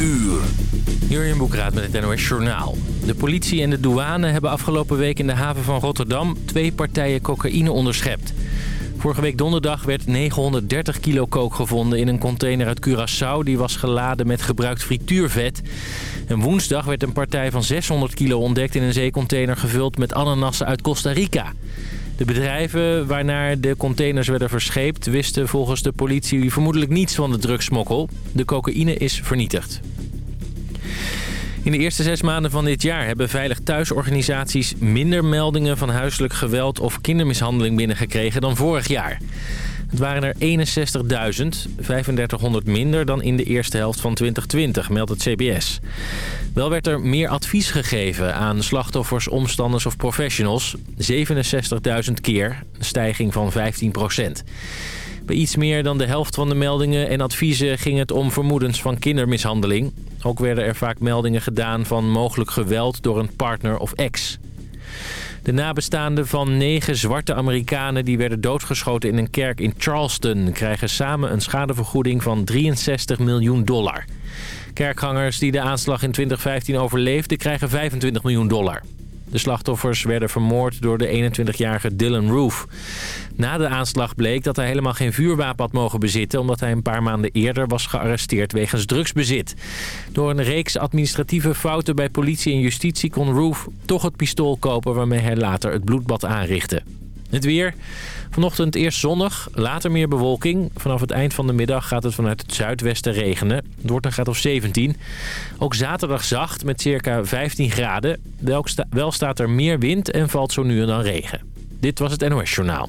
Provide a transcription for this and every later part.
uur. Jurjen Boekraat met het NOS Journaal. De politie en de douane hebben afgelopen week in de haven van Rotterdam... twee partijen cocaïne onderschept. Vorige week donderdag werd 930 kilo kook gevonden in een container uit Curaçao. Die was geladen met gebruikt frituurvet. En woensdag werd een partij van 600 kilo ontdekt in een zeecontainer gevuld met ananassen uit Costa Rica. De bedrijven waarnaar de containers werden verscheept wisten volgens de politie vermoedelijk niets van de drugsmokkel. De cocaïne is vernietigd. In de eerste zes maanden van dit jaar hebben Veilig Thuisorganisaties minder meldingen van huiselijk geweld of kindermishandeling binnengekregen dan vorig jaar. Het waren er 61.000, 3500 minder dan in de eerste helft van 2020, meldt het CBS. Wel werd er meer advies gegeven aan slachtoffers, omstanders of professionals. 67.000 keer, een stijging van 15 procent. Bij iets meer dan de helft van de meldingen en adviezen ging het om vermoedens van kindermishandeling. Ook werden er vaak meldingen gedaan van mogelijk geweld door een partner of ex. De nabestaanden van negen zwarte Amerikanen die werden doodgeschoten in een kerk in Charleston... krijgen samen een schadevergoeding van 63 miljoen dollar. Kerkgangers die de aanslag in 2015 overleefden krijgen 25 miljoen dollar. De slachtoffers werden vermoord door de 21-jarige Dylan Roof. Na de aanslag bleek dat hij helemaal geen vuurwapen had mogen bezitten... omdat hij een paar maanden eerder was gearresteerd wegens drugsbezit. Door een reeks administratieve fouten bij politie en justitie... kon Roof toch het pistool kopen waarmee hij later het bloedbad aanrichtte. Het weer. Vanochtend eerst zonnig, later meer bewolking. Vanaf het eind van de middag gaat het vanuit het zuidwesten regenen. Het wordt een graad of 17. Ook zaterdag zacht met circa 15 graden. Wel staat er meer wind en valt zo nu en dan regen. Dit was het NOS Journaal.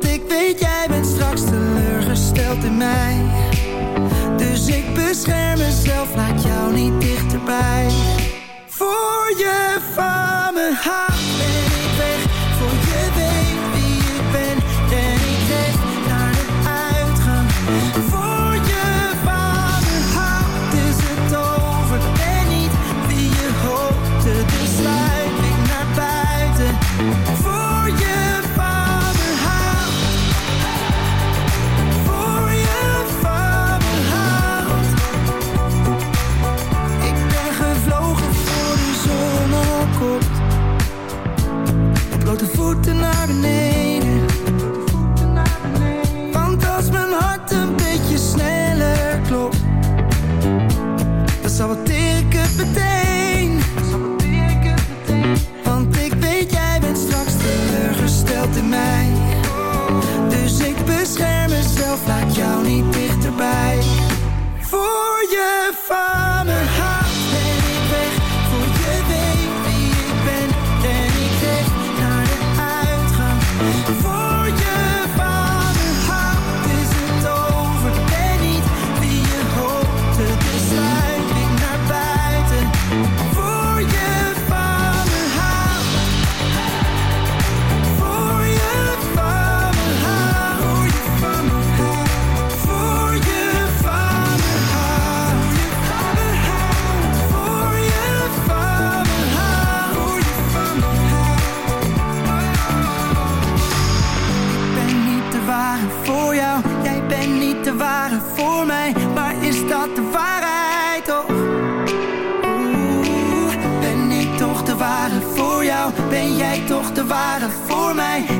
Ik weet jij bent straks teleurgesteld in mij. Dus ik bescherm mezelf, laat jou niet dichterbij. Voor je van me waren voor mij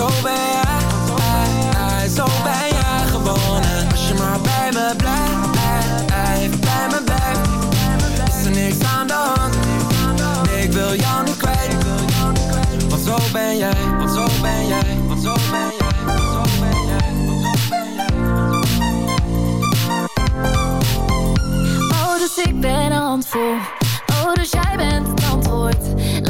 zo ben jij, zo ben jij gewoon En als je maar bij me blijft, bij me blijft Is er niks aan de hand Nee, ik wil jou niet kwijt Want zo ben jij, want zo ben jij, want zo ben jij want zo ben jij, want zo ben jij. Oh, dus ik ben een handvol. Oh, dus jij bent het antwoord.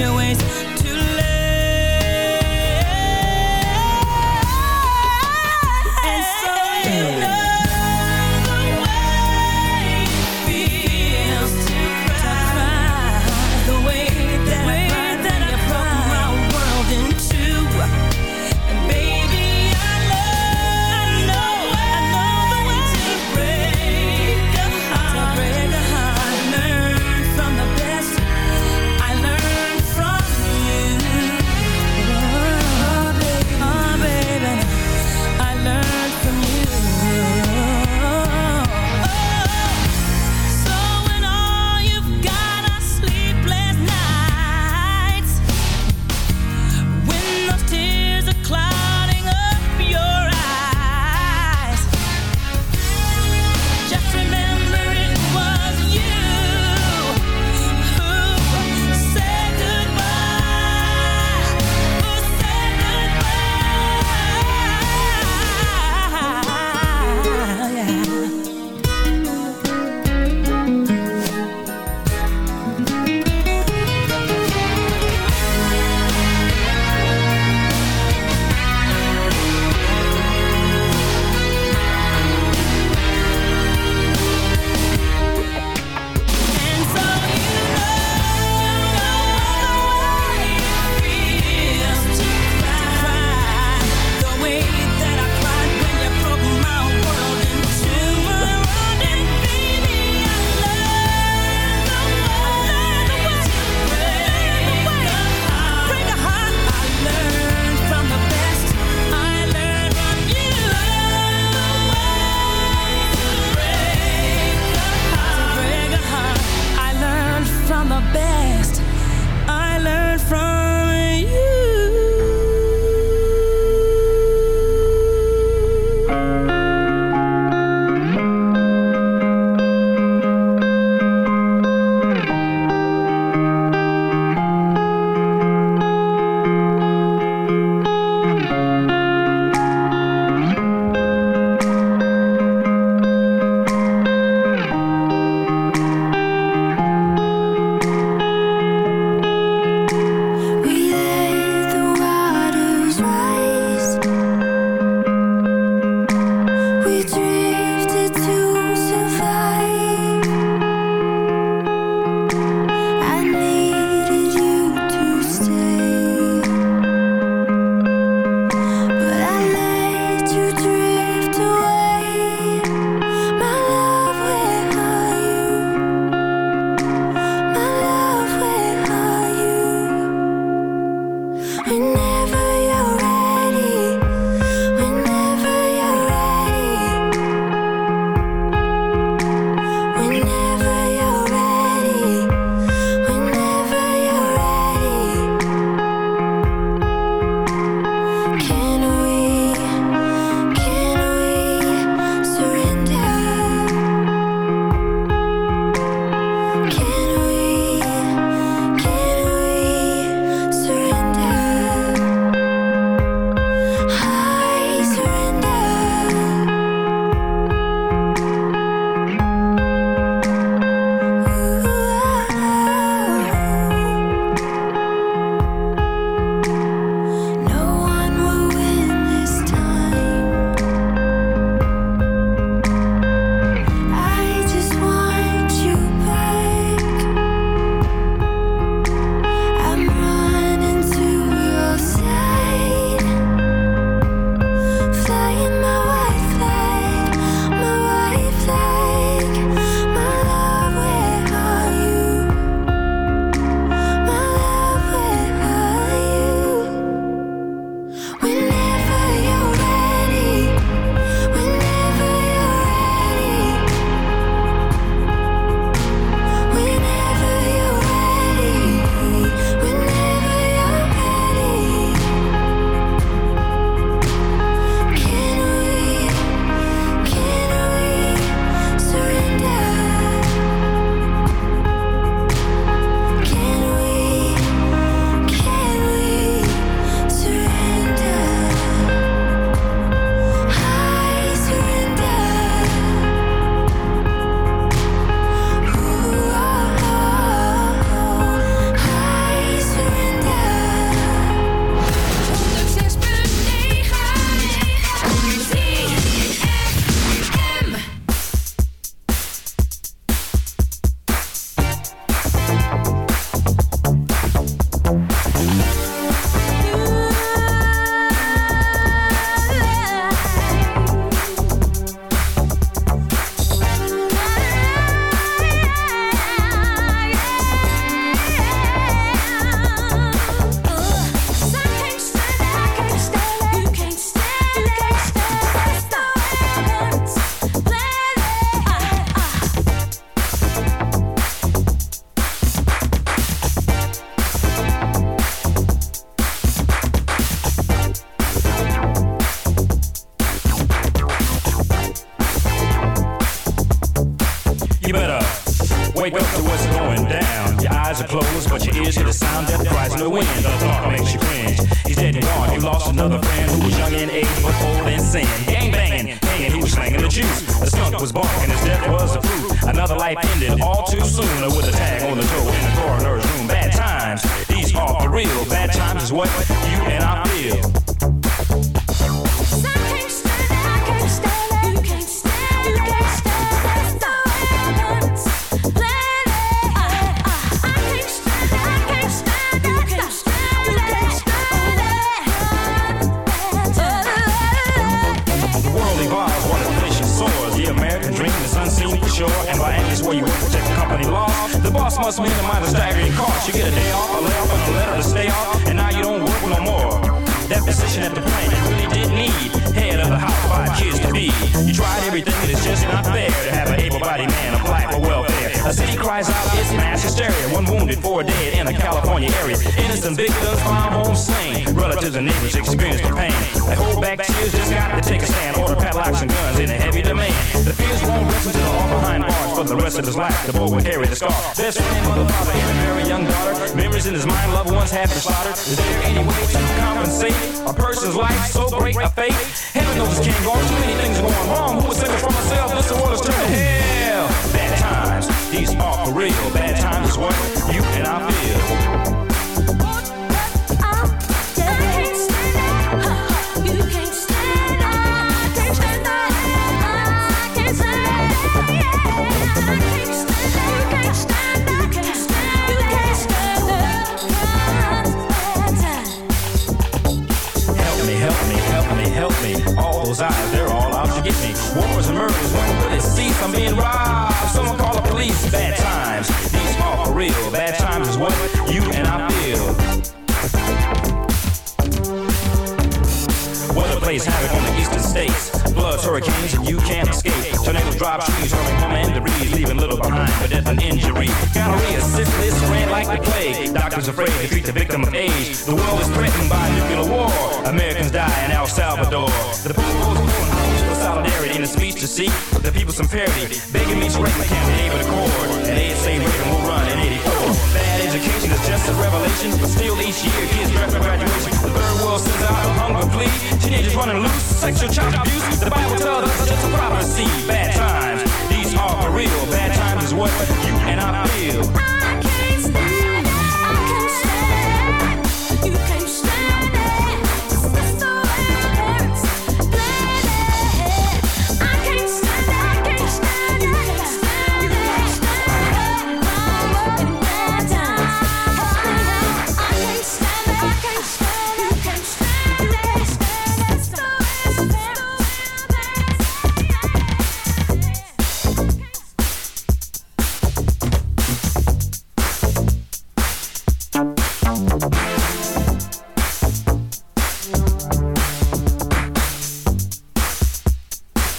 your ways